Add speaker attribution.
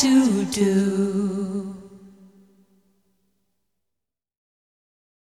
Speaker 1: to do.